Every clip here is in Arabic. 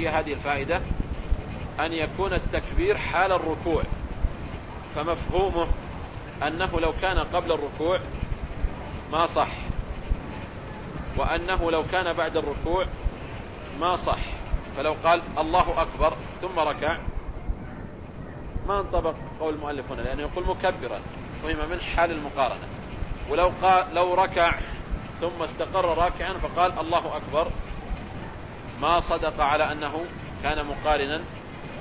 هي هذه الفائدة؟ أن يكون التكبير حال الركوع. فمفهومه أنه لو كان قبل الركوع ما صح. وأنه لو كان بعد الركوع ما صح. فلو قال الله أكبر ثم ركع ما انطبق قول المؤلف هنا لأنه يقول مكبرا فهم من حال المقارنة. ولو قال لو ركع ثم استقر راكعا فقال الله أكبر ما صدق على أنه كان مقارنا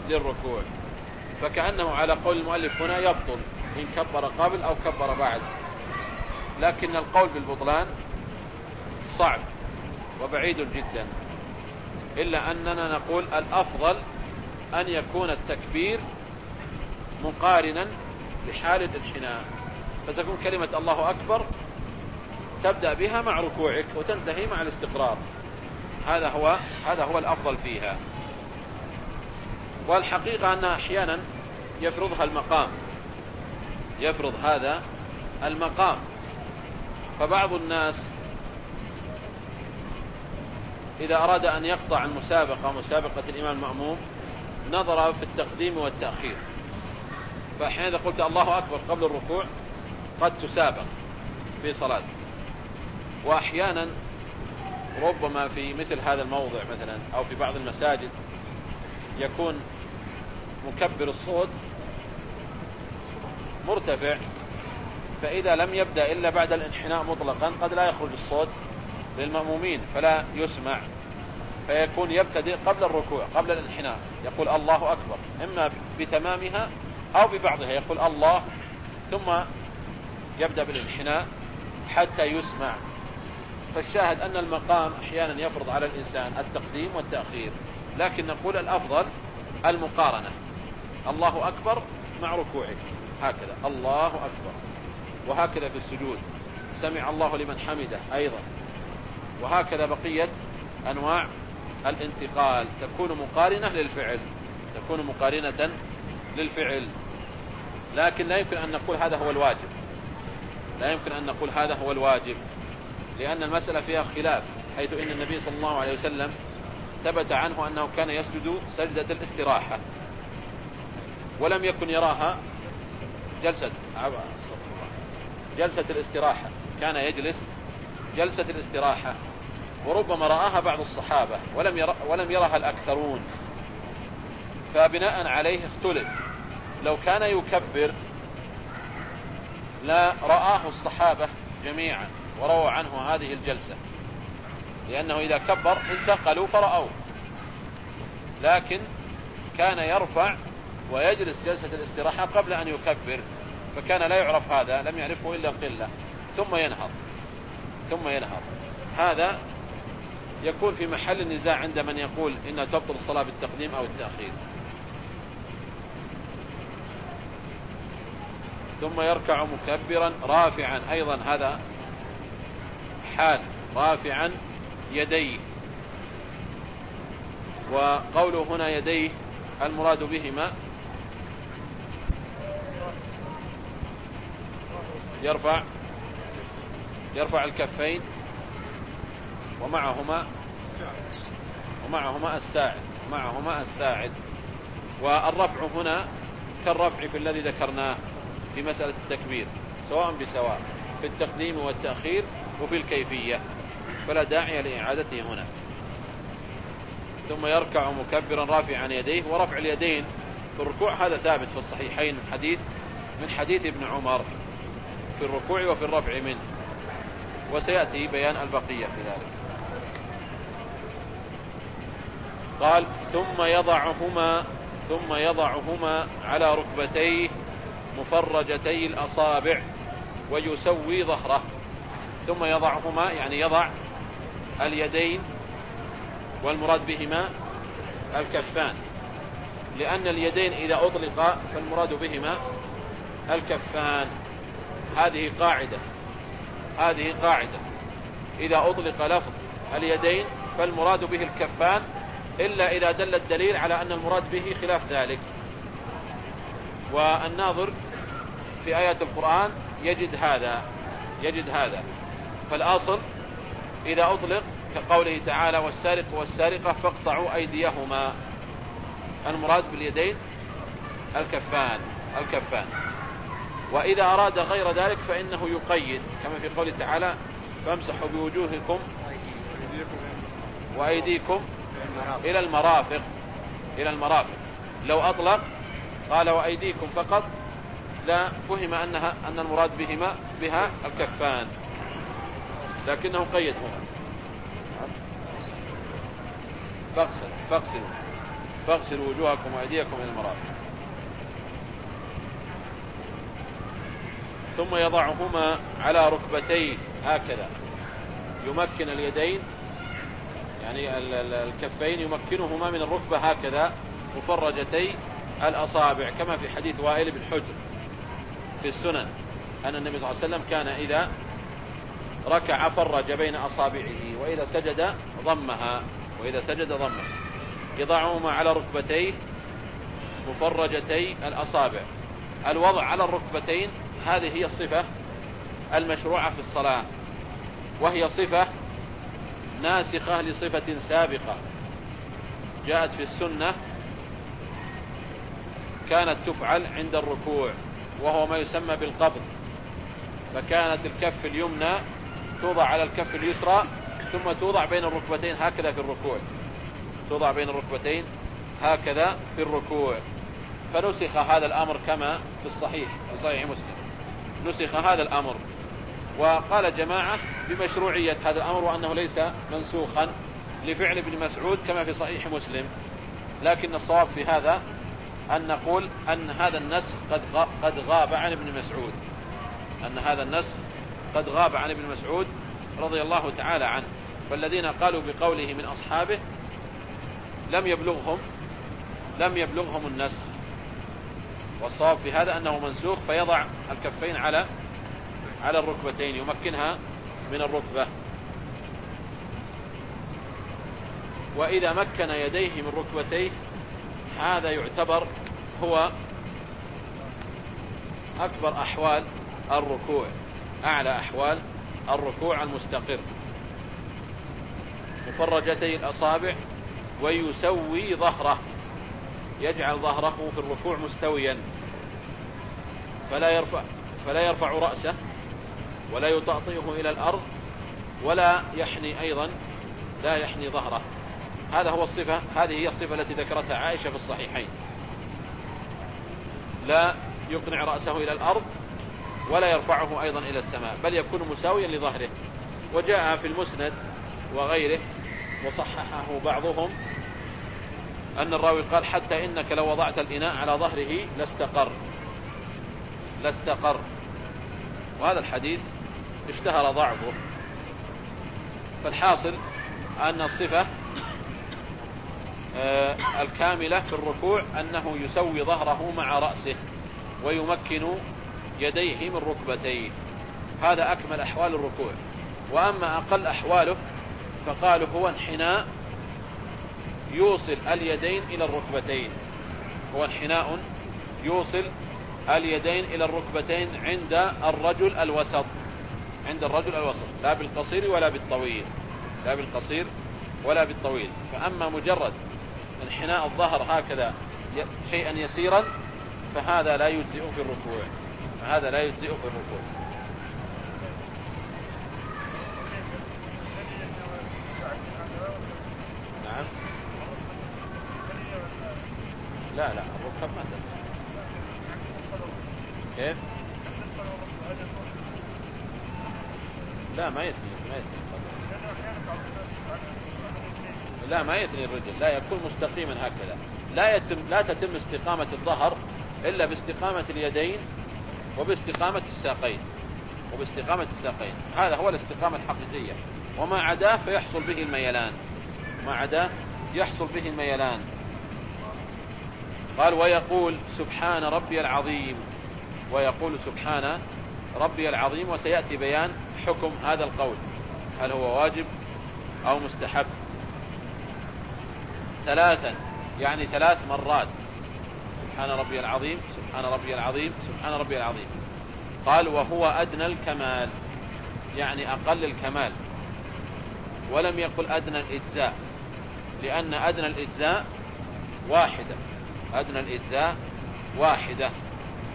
للركوع. فكأنه على قول المؤلف هنا يبطل إن كبر قبل أو كبر بعد. لكن القول بالبطلان صعب وبعيد جدا. إلا أننا نقول الأفضل أن يكون التكبير مقارنا لحال الانحناء. فتكون كلمة الله أكبر تبدأ بها مع ركوعك وتنتهي مع الاستقرار. هذا هو هذا هو الأفضل فيها. والحقيقة أنها أحيانا يفرضها المقام يفرض هذا المقام. فبعض الناس إذا أراد أن يقطع المسابقة مسابقة الإمام المأموم نظر في التقديم والتأخير. فأحيانا إذا قلت الله أكبر قبل الركوع قد تسابق في صلاة وأحيانا ربما في مثل هذا الموضع مثلا أو في بعض المساجد يكون مكبر الصوت مرتفع فإذا لم يبدأ إلا بعد الانحناء مطلقا قد لا يخرج الصوت للمأمومين فلا يسمع فيكون يبتدئ قبل الركوع قبل الانحناء. يقول الله أكبر. إما بتمامها أو ببعضها يقول الله ثم يبدأ بالانحناء حتى يسمع. فالشاهد أن المقام أحيانا يفرض على الإنسان التقديم والتأخير لكن نقول الأفضل المقارنة. الله أكبر مع ركوعك. هكذا. الله أكبر. وهكذا في السجود. سمع الله لمن حمده أيضا. وهكذا بقية أنواع الانتقال. تكون مقارنة للفعل. تكون مقارنة للفعل. لكن لا يمكن أن نقول هذا هو الواجب. لا يمكن أن نقول هذا هو الواجب. لأن المسألة فيها خلاف حيث إن النبي صلى الله عليه وسلم ثبت عنه أنه كان يسجد سجدة الاستراحة ولم يكن يراها جلسة جلسة الاستراحة كان يجلس جلسة الاستراحة وربما رآها بعض الصحابة ولم ير... ولم يرها الأكثرون. فبناء عليه اختلف لو كان يكبر لا رآه الصحابة جميعا. ورووا عنه هذه الجلسة. لأنه إذا كبر انتقلوا فرأوه. لكن كان يرفع ويجلس جلسة الاستراحة قبل أن يكبر فكان لا يعرف هذا لم يعرفه إلا قلة ثم ينهض. ثم ينهض. هذا يكون في محل النزاع عند من يقول إن تبطل الصلاة بالتقديم أو التأخير. ثم يركع مكبرا رافعا أيضا هذا حال رافعا يديه. وقوله هنا يديه المراد بهما. يرفع يرفع الكفين. ومعهما ومعهما الساعد معهما الساعد. والرفع هنا كالرفع في الذي ذكرناه في مسألة التكبير سواء بسواء في التقديم والتأخير وفي الكيفية. فلا داعي لإعادته هنا. ثم يركع مكبرا رافعا يديه. ورفع اليدين في الركوع هذا ثابت في الصحيحين من حديث من حديث ابن عمر. في الركوع وفي الرفع منه. وسيأتي بيان البقية في ذلك. قال ثم يضعهما ثم يضعهما على ركبتيه مفرجتي الأصابع ويسوي ظهره. ثم يضعهما يعني يضع اليدين والمراد بهما الكفان. لأن اليدين إذا أطلق فالمراد بهما الكفان. هذه قاعدة. هذه قاعدة. إذا أطلق لفظ اليدين فالمراد به الكفان إلا إذا دل الدليل على أن المراد به خلاف ذلك. والناظر في آيات القرآن يجد هذا يجد هذا. فالأصل إذا أطلق كقوله تعالى والسارق والسارقة فاقطعوا أيديهما. المراد باليدين الكفان الكفان. وإذا أراد غير ذلك فإنه يقيد كما في قوله تعالى فامسحوا بوجوهكم وأيديكم إلى المرافق إلى المرافق. لو أطلق قال وأيديكم فقط لا فهم أنها أن المراد بهما بها الكفان. لكنه قيدهما فاغسل فاغسلوا. فاغسلوا وجوهكم وأيديكم إلى المرافق. ثم يضعهما على ركبتيه هكذا. يمكن اليدين يعني الكفين يمكنهما من الركبة هكذا مفرجتي الأصابع كما في حديث وائل بن حجر في السنن أن النبي صلى الله عليه وسلم كان إذا ركع فرج بين أصابعه وإذا سجد ضمها وإذا سجد ضمها يضعهما على ركبتيه مفرجتي الأصابع. الوضع على الركبتين هذه هي الصفة المشروعة في الصلاة. وهي صفة ناسخة لصفة سابقة. جاءت في السنة كانت تفعل عند الركوع وهو ما يسمى بالقبض. فكانت الكف اليمنى توضع على الكف اليسرى ثم توضع بين الركبتين هكذا في الركوع. توضع بين الركبتين هكذا في الركوع. فنسخ هذا الأمر كما في الصحيح في صحيح مسلم. نسخ هذا الأمر. وقال جماعة بمشروعية هذا الأمر وأنه ليس منسوخا لفعل ابن مسعود كما في صحيح مسلم. لكن الصواب في هذا أن نقول أن هذا النسخ قد قد غاب عن ابن مسعود. أن هذا النسخ قد غاب عن ابن مسعود رضي الله تعالى عنه. فالذين قالوا بقوله من أصحابه لم يبلغهم لم يبلغهم النسخ. والصواب في هذا أنه منسوخ فيضع الكفين على على الركبتين يمكنها من الركبة. وإذا مكن يديه من ركبتيه هذا يعتبر هو أكبر أحوال الركوع أعلى أحوال الركوع المستقر. مفرجتي الأصابع ويسوي ظهره يجعل ظهره في الركوع مستويا. فلا يرفع فلا يرفع رأسه ولا يطأطئه إلى الأرض ولا يحني أيضا لا يحني ظهره. هذا هو الصفة هذه هي الصفة التي ذكرتها عائشة في الصحيحين. لا يقنع رأسه إلى الأرض ولا يرفعه أيضا إلى السماء بل يكون مساويا لظهره. وجاء في المسند وغيره وصححه بعضهم أن الراوي قال حتى إنك لو وضعت الإناء على ظهره لاستقر لاستقر. وهذا الحديث اشتهر ضعفه. فالحاصل أن الصفة آه، الكاملة في الركوع أنه يسوي ظهره مع رأسه ويمكن يديه من ركبتيه. هذا أكمل أحوال الركوع. وأما أقل أحواله فقالوا هو انحناء يوصل اليدين إلى الركبتين. هو انحناء يوصل اليدين إلى الركبتين عند الرجل الوسط. عند الرجل الوسط. لا بالقصير ولا بالطويل. لا بالقصير ولا بالطويل. فأما مجرد انحناء الظهر هكذا شيئا يسيرا فهذا لا يجزئ في الركوع. فهذا لا يجزئ في الركوع نعم. لا لا الركب ما تنفع كيف؟ لا ما يثني ما يثني. لا ما يثني الرجل لا يكون مستقيما هكذا. لا يتم لا تتم استقامة الظهر إلا باستقامة اليدين وباستقامة الساقين. وباستقامة الساقين. هذا هو الاستقامة الحقيقية. وما عداه فيحصل به الميلان. ما عداه يحصل به الميلان. قال ويقول سبحان ربي العظيم. ويقول سبحان ربي العظيم. وسيأتي بيان حكم هذا القول. هل هو واجب أو مستحب؟ ثلاثا. يعني ثلاث مرات. سبحان ربي العظيم سبحان ربي العظيم سبحان ربي العظيم. قال وهو أدنى الكمال. يعني أقل الكمال. ولم يقل أدنى الإجزاء لأن أدنى الإجزاء واحدة. أدنى الإجزاء واحدة.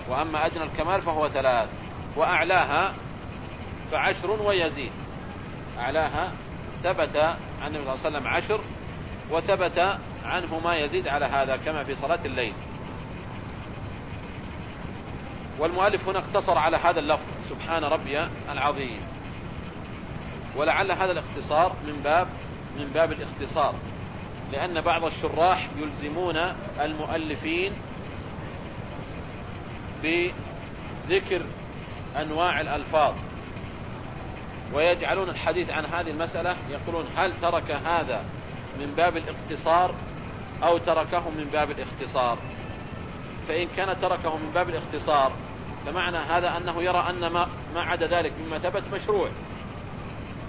وأما أدنى الكمال فهو ثلاث. وأعلاها فعشر ويزيد. أعلاها ثبت عن النبي صلى الله عليه وسلم عشر وثبت عنه ما يزيد على هذا كما في صلاة الليل. والمؤلف هنا اقتصر على هذا اللفظ سبحان ربي العظيم. ولعل هذا الاختصار من باب من باب الاختصار. لأن بعض الشراح يلزمون المؤلفين بذكر أنواع الألفاظ. ويجعلون الحديث عن هذه المسألة يقولون هل ترك هذا من باب الاختصار أو تركه من باب الاختصار؟ فإن كان تركه من باب الاختصار فمعنى هذا أنه يرى أن ما, ما عدا ذلك مما ثبت مشروع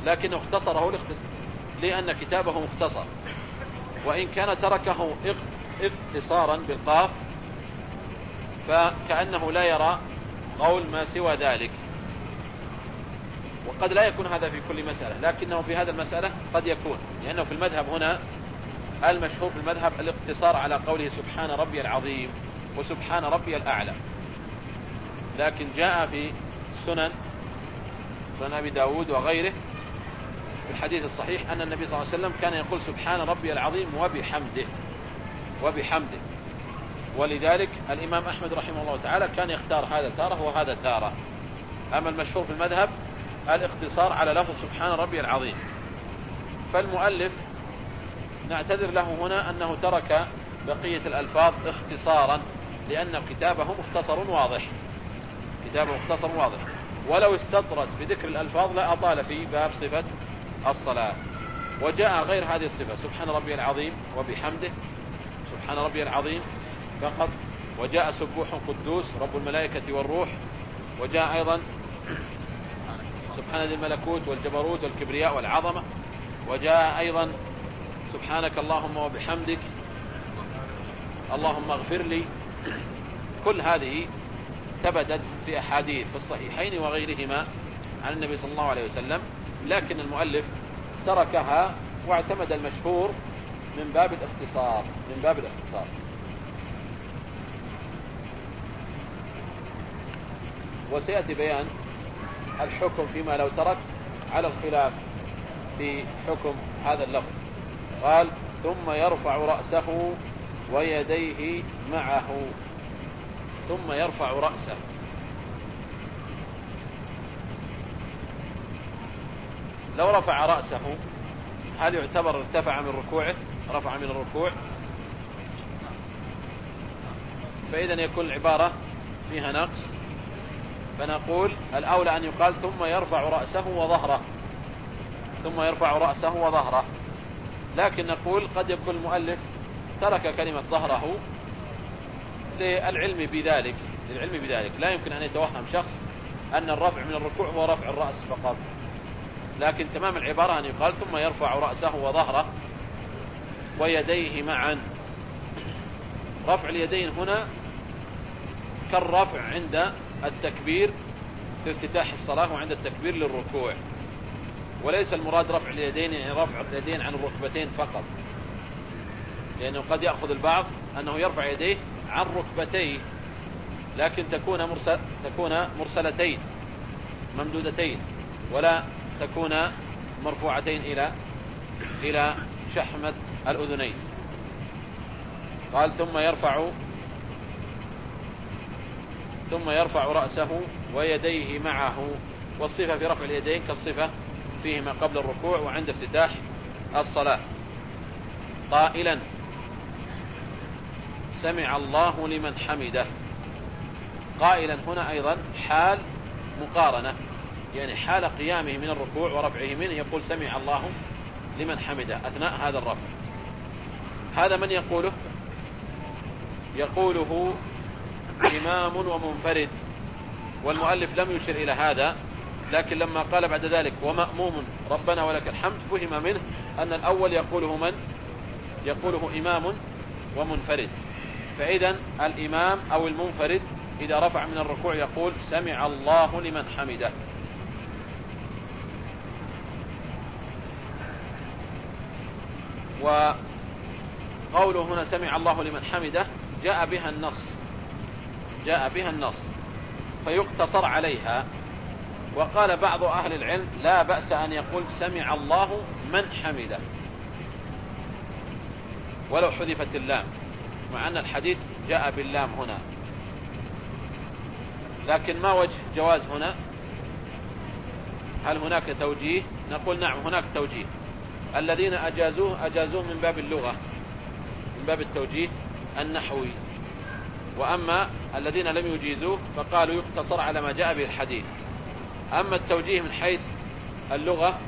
لكنه اختصره لأن كتابه مختصر. وإن كان تركه اختصارا بالقاف فكأنه لا يرى قول ما سوى ذلك. وقد لا يكون هذا في كل مسألة لكنه في هذا المسألة قد يكون لأنه في المذهب هنا المشهور في المذهب الاقتصار على قوله سبحان ربي العظيم وسبحان ربي الأعلى. لكن جاء في سنن سنن أبي داود وغيره في الحديث الصحيح أن النبي صلى الله عليه وسلم كان يقول سبحان ربي العظيم وبحمده وبحمده. ولذلك الإمام أحمد رحمه الله تعالى كان يختار هذا تارة وهذا تارة. أما المشهور في المذهب الاختصار على لفظ سبحان ربي العظيم. فالمؤلف نعتذر له هنا أنه ترك بقية الألفاظ اختصارا لأن كتابه مختصر واضح. كتابه مختصر واضح. ولو استطرد في ذكر الألفاظ لا أطال في باب صفة الصلاة. وجاء غير هذه الصفة. سبحان ربي العظيم وبحمده. سبحان ربي العظيم فقط. وجاء سبوح قدوس رب الملائكة والروح. وجاء أيضا سبحان ذي الملكوت والجبروت والكبرياء والعظمة. وجاء أيضا سبحانك اللهم وبحمدك. اللهم اغفر لي. كل هذه ثبتت في أحاديث في الصحيحين وغيرهما عن النبي صلى الله عليه وسلم لكن المؤلف تركها واعتمد المشهور من باب الاختصار من باب الاختصار. وسيأتي بيان الحكم فيما لو ترك على الخلاف في حكم هذا اللفظ. قال ثم يرفع رأسه ويديه معه. ثم يرفع رأسه. لو رفع رأسه هل يعتبر ارتفع من ركوعه؟ رفع من الركوع. فإذا يكون العبارة فيها نقص. فنقول الأولى أن يقال ثم يرفع رأسه وظهره. ثم يرفع رأسه وظهره. لكن نقول قد يكون المؤلف ترك كلمة ظهره للعلم بذلك للعلم بذلك. لا يمكن أن يتوهم شخص أن الرفع من الركوع هو رفع الرأس فقط. لكن تمام العبارة أن يقال ثم يرفع رأسه وظهره ويديه معا. رفع اليدين هنا كالرفع عند التكبير في افتتاح الصلاة وعند التكبير للركوع. وليس المراد رفع اليدين يعني رفع اليدين عن الركبتين فقط. لأنه قد يأخذ البعض أنه يرفع يديه عن ركبتيه لكن تكون مرسل تكون مرسلتين ممدودتين ولا تكون مرفوعتين إلى إلى شحمة الأذنين. قال ثم يرفع ثم يرفع رأسه ويديه معه والصفة في رفع اليدين كالصفة فيهما قبل الركوع وعند افتتاح الصلاة. قائلا سمع الله لمن حمده. قائلا هنا أيضا حال مقارنة. يعني حال قيامه من الركوع ورفعه منه يقول سمع الله لمن حمده أثناء هذا الرفع. هذا من يقوله؟ يقوله إمام ومنفرد. والمؤلف لم يشر إلى هذا لكن لما قال بعد ذلك ومأموم ربنا ولك الحمد فهم منه أن الأول يقوله من؟ يقوله إمام ومنفرد. فإذا الإمام أو المنفرد إذا رفع من الركوع يقول سمع الله لمن حمده. وقوله هنا سمع الله لمن حمده جاء بها النص. جاء بها النص. فيقتصر عليها. وقال بعض أهل العلم لا بأس أن يقول سمع الله من حمده. ولو حذفت اللام. مع أن الحديث جاء باللام هنا. لكن ما وجه جواز هنا؟ هل هناك توجيه؟ نقول نعم هناك توجيه. الذين أجازوه أجازوه من باب اللغة من باب التوجيه النحوي. وأما الذين لم يجيزوه فقالوا يقتصر على ما جاء به الحديث. أما التوجيه من حيث اللغة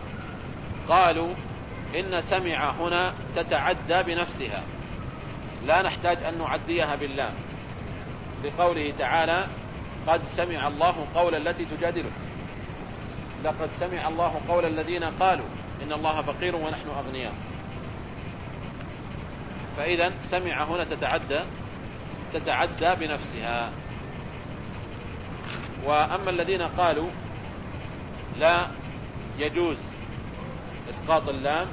قالوا إن سمع هنا تتعدى بنفسها. لا نحتاج أن نعديها بالله. لقوله تعالى قد سمع الله قول التي تجادلك. لقد سمع الله قول الذين قالوا إن الله فقير ونحن أغنياء. فإذا سمع هنا تتعدى تتعدى بنفسها. وأما الذين قالوا لا يجوز إسقاط اللام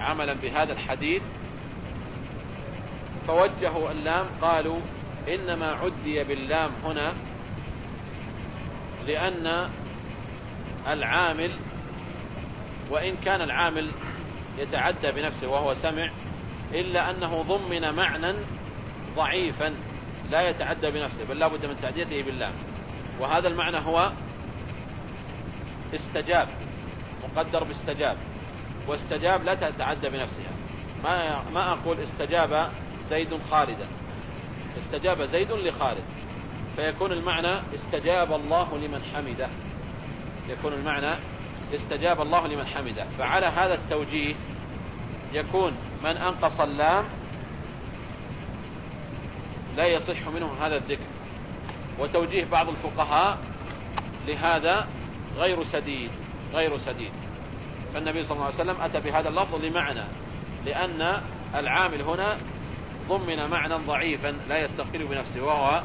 عملا بهذا الحديث فوجهوا اللام قالوا إنما عدي باللام هنا لأن العامل وإن كان العامل يتعدى بنفسه وهو سمع إلا أنه ضمن معنى ضعيفا لا يتعدى بنفسه بل لا بد من تعديته بالله وهذا المعنى هو استجاب مقدر باستجاب واستجاب لا تتعدى بنفسها. ما ما أقول استجاب زيد خالدا استجاب زيد لخالد فيكون المعنى استجاب الله لمن حمده. يكون المعنى استجاب الله لمن حمده. فعلى هذا التوجيه يكون من أنقص اللام لا يصح منه هذا الذكر. وتوجيه بعض الفقهاء لهذا غير سديد غير سديد. فالنبي صلى الله عليه وسلم أتى بهذا اللفظ لمعنى لأن العامل هنا ضمن معنى ضعيفا لا يستقل بنفسه وهو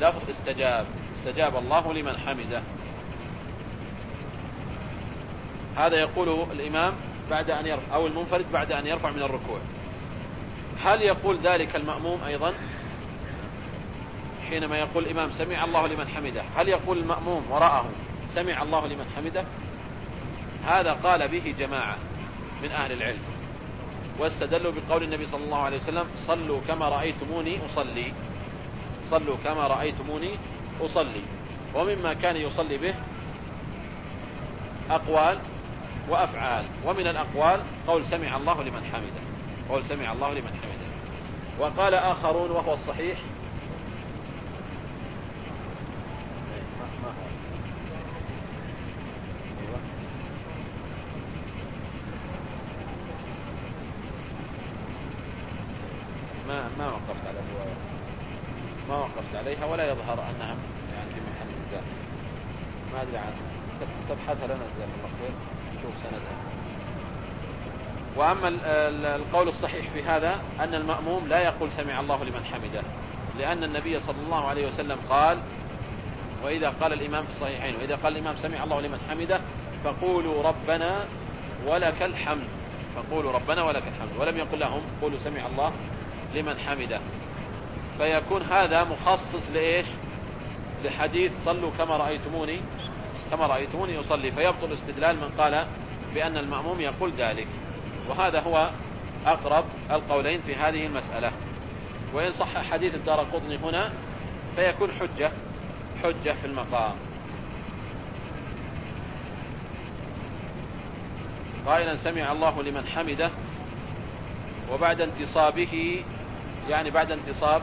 لفظ استجاب. استجاب الله لمن حمده. هذا يقوله الإمام بعد أن يرفع أو المنفرد بعد أن يرفع من الركوع. هل يقول ذلك المأموم أيضا؟ حينما يقول الإمام سمع الله لمن حمده هل يقول المأموم وراءه سمع الله لمن حمده؟ هذا قال به جماعة من أهل العلم. واستدلوا بقول النبي صلى الله عليه وسلم صلوا كما رأيتموني أصلي. صلوا كما رأيتموني أصلي. ومما كان يصلي به أقوال وأفعال. ومن الأقوال قول سمع الله لمن حمده. قول سمع الله لمن حمده. وقال آخرون وهو الصحيح ما ما وقفت على الرواية ما وقفت عليها ولا يظهر أنها يعني في محل نزاع ما أدري عنها تبحث لنا جزاك الله خير. نشوف سندها. وأما القول الصحيح في هذا أن المأموم لا يقول سمع الله لمن حمده لأن النبي صلى الله عليه وسلم قال وإذا قال الإمام في الصحيحين وإذا قال الإمام سمع الله لمن حمده فقولوا ربنا ولك الحمد. فقولوا ربنا ولك الحمد. ولم يقل لهم قولوا سمع الله لمن حمده. فيكون هذا مخصص لإيش؟ لحديث صلوا كما رأيتموني كما رأيتموني يصلي. فيبطل استدلال من قال بأن المأموم يقول ذلك. وهذا هو أقرب القولين في هذه المسألة. وإن صح حديث الدار قطني هنا فيكون حجة حجة في المقام. قائلا سمع الله لمن حمده وبعد انتصابه يعني بعد انتصاب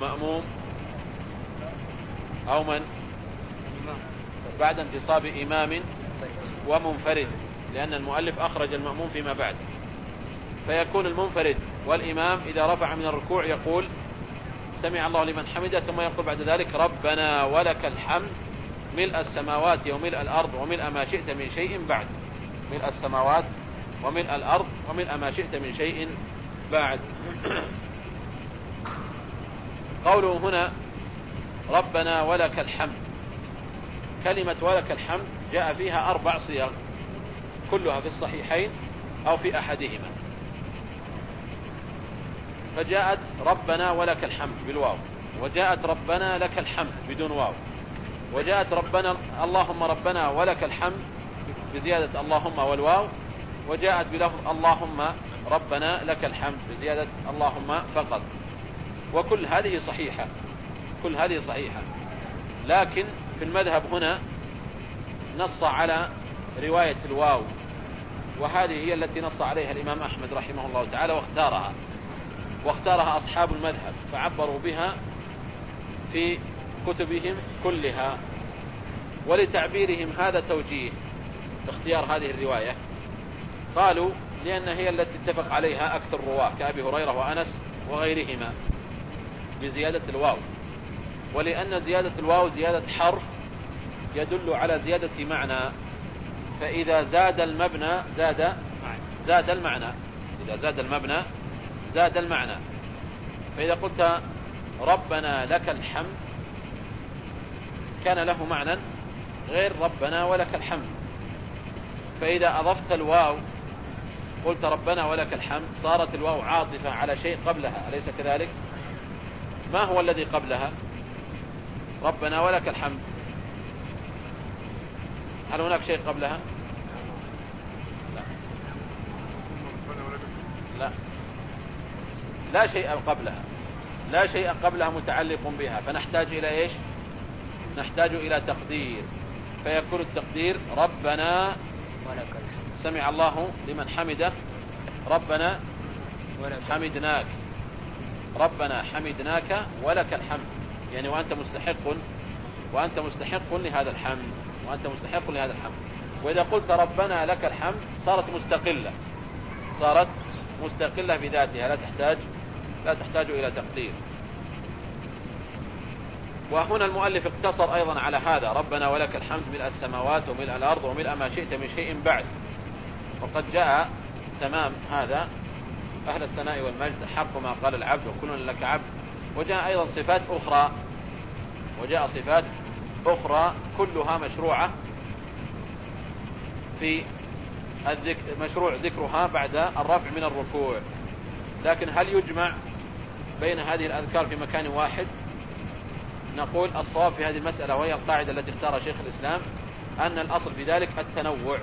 مأموم أو من؟ بعد انتصاب إمام ومنفرد لأن المؤلف أخرج المأموم فيما بعد. فيكون المنفرد والإمام إذا رفع من الركوع يقول سمع الله لمن حمده ثم يقول بعد ذلك ربنا ولك الحمد ملء السماوات وملء الأرض وملء ما شئت من شيء بعد. ملء السماوات وملء الأرض وملء ما شئت من شيء بعد. قوله هنا ربنا ولك الحمد. كلمة ولك الحمد جاء فيها أربع صيغ كلها في الصحيحين أو في أحدهما. فجاءت ربنا ولك الحمد بالواو وجاءت ربنا لك الحمد بدون واو وجاءت ربنا اللهم ربنا ولك الحمد بزيادة اللهم والواو وجاءت بلفظ اللهم ربنا لك الحمد بزيادة اللهم فقط. وكل هذه صحيحة. كل هذه صحيحة. لكن في المذهب هنا نص على رواية الواو. وهذه هي التي نص عليها الإمام أحمد رحمه الله تعالى واختارها. واختارها أصحاب المذهب. فعبروا بها في كتبهم كلها. ولتعبيرهم هذا توجيه اختيار هذه الرواية. قالوا لأن هي التي اتفق عليها أكثر رواه كأبي هريرة وأنس وغيرهما. بزيادة الواو. ولأن زيادة الواو زيادة حرف يدل على زيادة معنى. فإذا زاد المبنى زاد زاد المعنى. إذا زاد المبنى زاد المعنى. فإذا قلت ربنا لك الحمد كان له معنى غير ربنا ولك الحمد. فإذا أضفت الواو قلت ربنا ولك الحمد صارت الواو عاطفة على شيء قبلها أليس كذلك؟ ما هو الذي قبلها؟ ربنا ولك الحمد. هل هناك شيء قبلها؟ لا. لا. لا شيء قبلها. لا شيء قبلها متعلق بها. فنحتاج إلى إيش؟ نحتاج إلى تقدير. فيكون التقدير ربنا سمع الله لمن حمده. ربنا حمدناك. ربنا حمدناك ولك الحمد. يعني وأنت مستحق وأنت مستحق لهذا الحمد وأنت مستحق لهذا الحمد. وإذا قلت ربنا لك الحمد صارت مستقلة. صارت مستقلة بذاتها. لا تحتاج لا تحتاج إلى تقدير. وهنا المؤلف اقتصر أيضا على هذا. ربنا ولك الحمد ملء السماوات وملء الأرض وملء ما شئت من شيء بعد. وقد جاء تمام هذا. أهل الثناء والمجد حق ما قال العبد وكل لك عبد. وجاء أيضا صفات أخرى وجاء صفات أخرى كلها مشروعة في الذكر مشروع ذكرها بعد الرفع من الركوع. لكن هل يجمع بين هذه الأذكار في مكان واحد؟ نقول الصواب في هذه المسألة وهي القاعدة التي اختارها شيخ الإسلام أن الأصل في ذلك التنوع.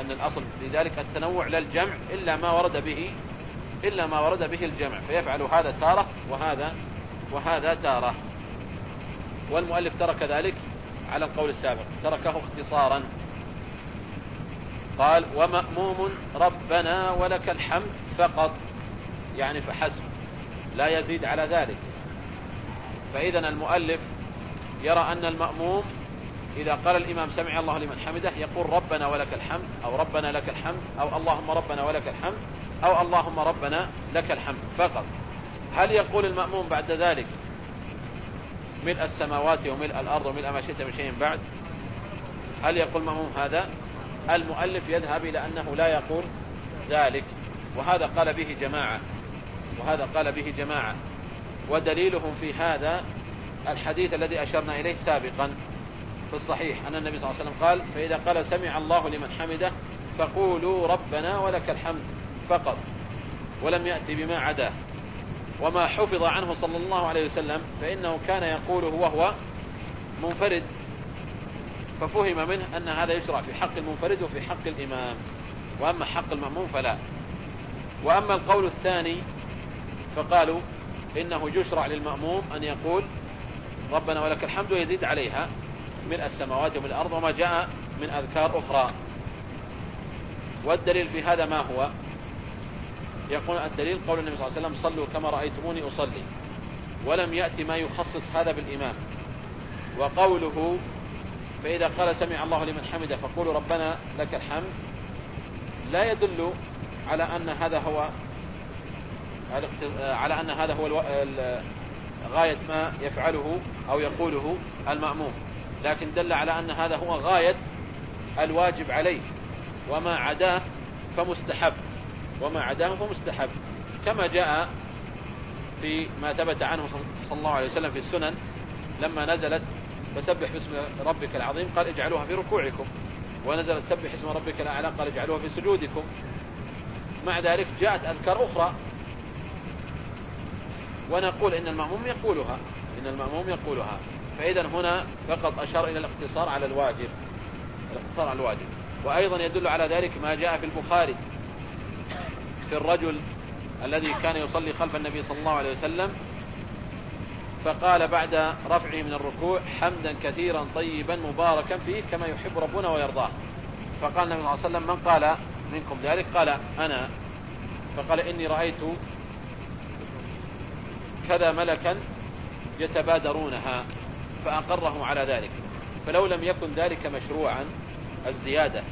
أن الأصل في ذلك التنوع لا الجمع إلا ما ورد به إلا ما ورد به الجمع فيفعل هذا تارة وهذا وهذا تارة. والمؤلف ترك ذلك على القول السابق تركه اختصارا. قال ومأموم ربنا ولك الحمد فقط. يعني فحسب لا يزيد على ذلك. فإذا المؤلف يرى أن المأموم إذا قال الإمام سمع الله لمن حمده يقول ربنا ولك الحمد أو ربنا لك الحمد أو اللهم ربنا ولك الحمد. أو اللهم ربنا لك الحمد فقط. هل يقول المأموم بعد ذلك ملء السماوات وملء الأرض وملء ما شئت من شيء بعد؟ هل يقول المأموم هذا؟ المؤلف يذهب إلى أنه لا يقول ذلك وهذا قال به جماعة وهذا قال به جماعة. ودليلهم في هذا الحديث الذي أشرنا إليه سابقا في الصحيح أن النبي صلى الله عليه وسلم قال فإذا قال سمع الله لمن حمده فقولوا ربنا ولك الحمد. فقط ولم يأتي بما عداه. وما حفظ عنه صلى الله عليه وسلم فإنه كان يقوله وهو منفرد. ففهم منه أن هذا يشرع في حق المنفرد وفي حق الإمام. وأما حق المأموم فلا. وأما القول الثاني فقالوا إنه يشرع للمأموم أن يقول ربنا ولك الحمد ويزيد عليها ملء السماوات وملء الأرض وما جاء من أذكار أخرى. والدليل في هذا ما هو؟ يقول الدليل قول النبي صلى الله عليه وسلم صلوا كما رأيتموني أصلي. ولم يأتي ما يخصص هذا بالإمام. وقوله فإذا قال سمع الله لمن حمده فقولوا ربنا لك الحمد. لا يدل على أن هذا هو على أن هذا هو غاية ما يفعله أو يقوله المأموم. لكن دل على أن هذا هو غاية الواجب عليه. وما عداه فمستحب. وما عداه فمستحب. كما جاء في ما ثبت عنه صلى الله عليه وسلم في السنن لما نزلت فسبح باسم ربك العظيم قال اجعلوها في ركوعكم. ونزلت سبح اسم ربك الأعلى قال اجعلوها في سجودكم. مع ذلك جاءت أذكار أخرى. ونقول إن المأموم يقولها إن المأموم يقولها. فإذا هنا فقط أشار إلى الاقتصار على الواجب. الاقتصار على الواجب. وأيضا يدل على ذلك ما جاء في البخاري. في الرجل الذي كان يصلي خلف النبي صلى الله عليه وسلم فقال بعد رفعه من الركوع حمدا كثيرا طيبا مباركا فيه كما يحب ربنا ويرضاه. فقال النبي صلى الله عليه وسلم من قال منكم ذلك؟ قال أنا. فقال إني رأيت كذا ملكا يتبادرونها فأقره على ذلك. فلو لم يكن ذلك مشروعا الزيادة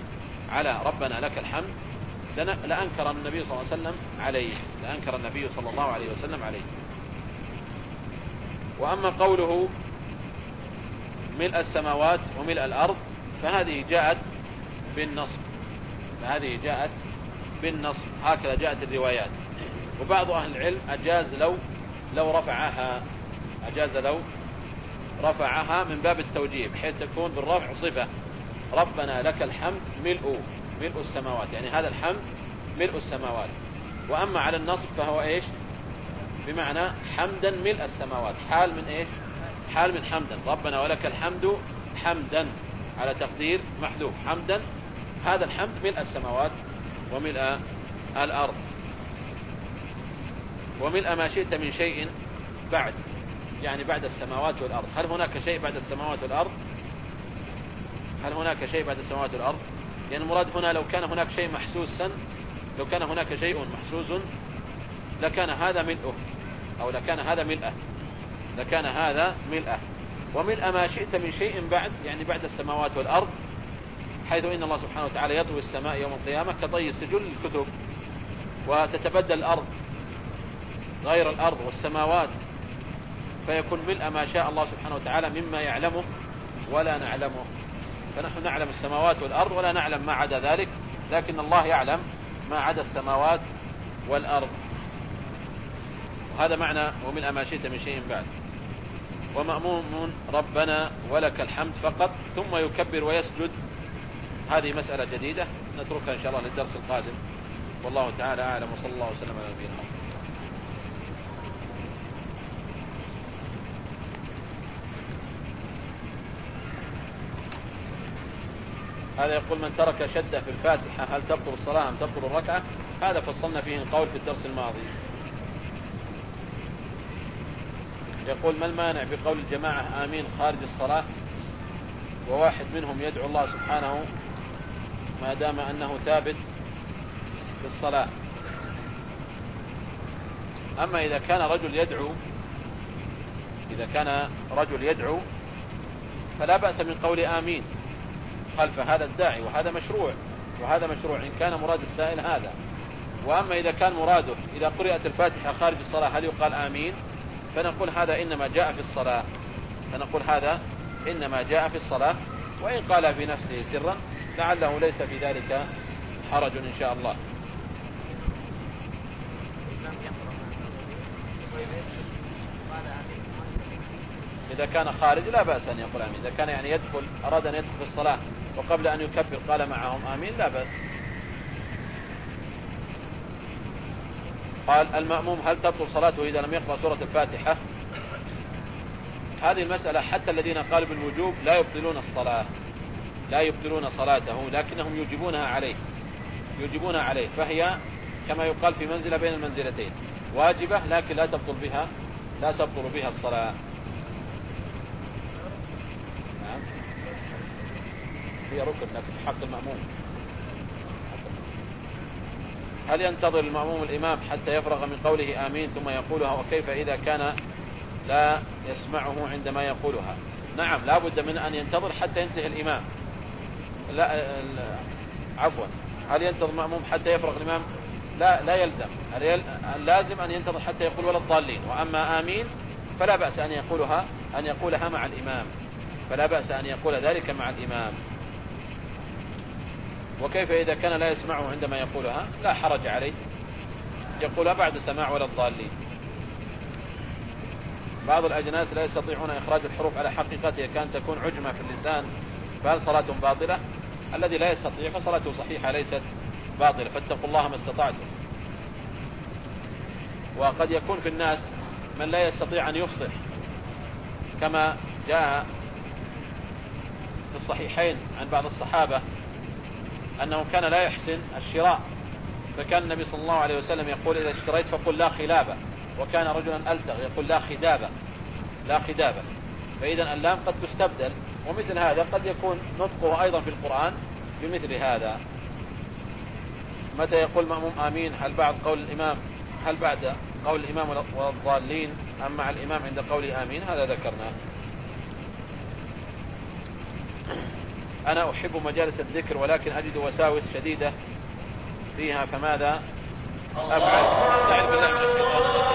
على ربنا لك الحمد لأنكر النبي صلى الله عليه وسلم عليه. لأنكر النبي صلى الله عليه وسلم عليه. وأما قوله ملء السماوات وملء الأرض فهذه جاءت بالنصب. فهذه جاءت بالنصب. هكذا جاءت الروايات. وبعض أهل العلم أجاز لو لو رفعها. أجاز لو رفعها من باب التوجيه بحيث تكون بالرفع صفة. ربنا لك الحمد ملء. ملء السماوات يعني هذا الحمد ملء السماوات. وأما على النصب فهو إيش؟ بمعنى حمدا ملء السماوات. حال من إيش؟ حال من حمدا. ربنا ولك الحمد حمدا على تقدير محذوف. حمدا هذا الحمد ملء السماوات وملء الأرض. وملء ما شئت من شيء بعد يعني بعد السماوات والأرض. هل هناك شيء بعد السماوات والأرض؟ هل هناك شيء بعد السماوات والأرض؟ يعني المراد هنا لو كان هناك شيء محسوسا لو كان هناك شيء محسوس لكان هذا ملئه أو لكان هذا ملئه لكان هذا ملئه وملء ما شئت من شيء بعد يعني بعد السماوات والأرض حيث إن الله سبحانه وتعالى يطوي السماء يوم القيامة كطي السجل للكتب وتتبدل الأرض غير الأرض والسماوات. فيكون ملء ما شاء الله سبحانه وتعالى مما يعلمه ولا نعلمه. فنحن نعلم السماوات والأرض ولا نعلم ما عدا ذلك لكن الله يعلم ما عدا السماوات والأرض. وهذا معنى وملء ما شئت من شيء بعد. ومأموم ربنا ولك الحمد فقط ثم يكبر ويسجد. هذه مسألة جديدة نتركها إن شاء الله للدرس القادم. والله تعالى أعلم وصلى الله وسلم على نبينا محمد. هذا يقول من ترك شدة في الفاتحة هل تبطل الصلاة أم تبطل الركعة؟ هذا فصلنا فيه القول في الدرس الماضي. يقول ما المانع بقول الجماعة آمين خارج الصلاة؟ وواحد منهم يدعو الله سبحانه ما دام أنه ثابت في الصلاة. أما إذا كان رجل يدعو إذا كان رجل يدعو فلا بأس من قول آمين. خلف هذا الداعي وهذا مشروع وهذا مشروع إن كان مراد السائل هذا. وأما إذا كان مراده إذا قرأت الفاتحة خارج الصلاة هل يقال آمين؟ فنقول هذا إنما جاء في الصلاة. فنقول هذا إنما جاء في الصلاة. وإن قال في نفسه سرا لعله ليس في ذلك حرج إن شاء الله. إذا كان خارج لا بأس أن يقول آمين. إذا كان يعني يدخل أراد أن يدخل في الصلاة. وقبل أن يكبر قال معهم آمين لا بأس. قال المأموم هل تبطل صلاته إذا لم يقرأ سورة الفاتحة؟ هذه المسألة حتى الذين قالوا بالوجوب لا يبطلون الصلاة لا يبطلون صلاته لكنهم يجيبونها عليه يجيبونها عليه فهي كما يقال في منزلة بين المنزلتين واجبة لكن لا تبطل بها لا تبطل بها الصلاة نعم هي ركن لكن في حق المأموم. هل ينتظر المأموم الإمام حتى يفرغ من قوله آمين ثم يقولها؟ وكيف إذا كان لا يسمعه عندما يقولها؟ نعم لا بد من أن ينتظر حتى ينتهي الإمام. لا عفوا. هل ينتظر المأموم حتى يفرغ؟ الإمام لا لا يلزم. لازم أن ينتظر حتى يقول ولا الضالين. وأما آمين فلا بأس أن يقولها أن يقولها مع الإمام. فلا بأس أن يقول ذلك مع الإمام. وكيف إذا كان لا يسمعه عندما يقولها لا حرج عليه. يقولها بعد سماع ولا الضالين. بعض الأجناس لا يستطيعون إخراج الحروف على حقيقتها كان تكون عجمة في اللسان. فهل صلاتهم باطلة؟ الذي لا يستطيع فصلاته صحيحة ليست باطلة. فاتقوا الله ما استطعتم. وقد يكون في الناس من لا يستطيع أن يفصح كما جاء في الصحيحين عن بعض الصحابة أنه كان لا يحسن الشراء. فكان النبي صلى الله عليه وسلم يقول إذا اشتريت فقل لا خلابة وكان رجلا ألتغ يقول لا خدابة لا خدابة فإذا اللام قد تستبدل. ومثل هذا قد يكون نطقه أيضا في القرآن بمثل هذا. متى يقول مأموم آمين؟ هل بعد قول الإمام؟ هل بعد قول الإمام والضالين؟ أم مع الإمام عند قول آمين؟ هذا ذكرناه. أنا أحب مجالس الذكر ولكن أجد وساوس شديدة فيها فماذا؟ أفعل. استعذ بالله من الشيطان.